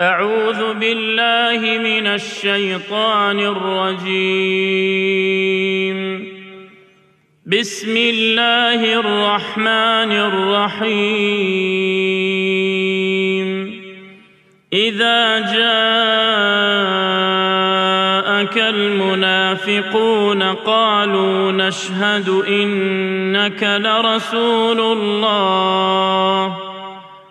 أعوذ باللہ من الشیطان الرجیم بسم اللہ الرحمن الرحیم إذا جاءك المنافقون قالوا نشهد إنك لرسول اللہ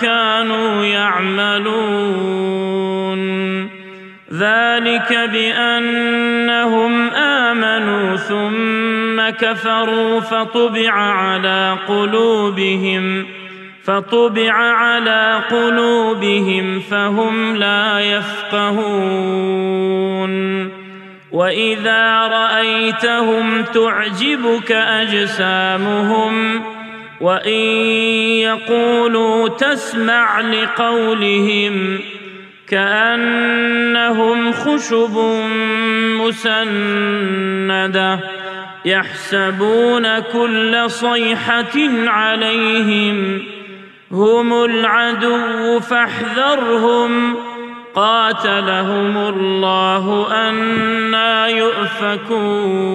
كانوا يعملون. ذلك بأنهم آمنوا ثم كفروا فطبع على قلوبهم فطبع على قلوبهم فهم لا يفقهون. وإذا رأيتهم تعجبك أجسامهم وَإِن يَقُولُوا تَسْمَعْ لِقَوْلِهِمْ كأنهم خشب مسندة يحسبون كل صيحة عليهم هم العدو فاحذرهم قاتلهم الله أنا يؤفكون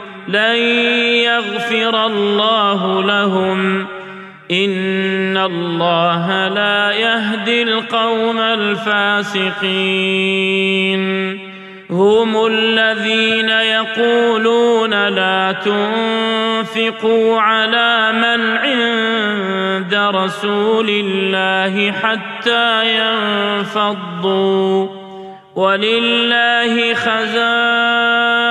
لن يغفر الله لهم. إن الله لا يهدي القوم الفاسقين. هم الذين يقولون لا تنفقوا على من عند رسول الله حتى ينفضوا. ولله خزائن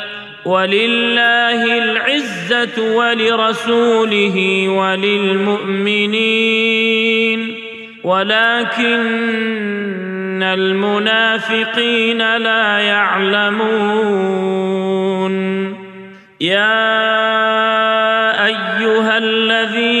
وَلِلَّهِ الْعِزَّةُ وَلِرَسُولِهِ وَلِلْمُؤْمِنِينَ وَلَكِنَّ الْمُنَافِقِينَ لَا يَعْلَمُونَ يَا أَيُّهَا الَّذِينَ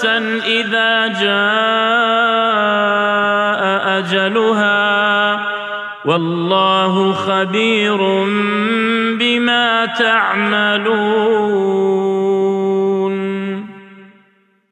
نفسا اذا جاء اجلها والله خبير بما تعملون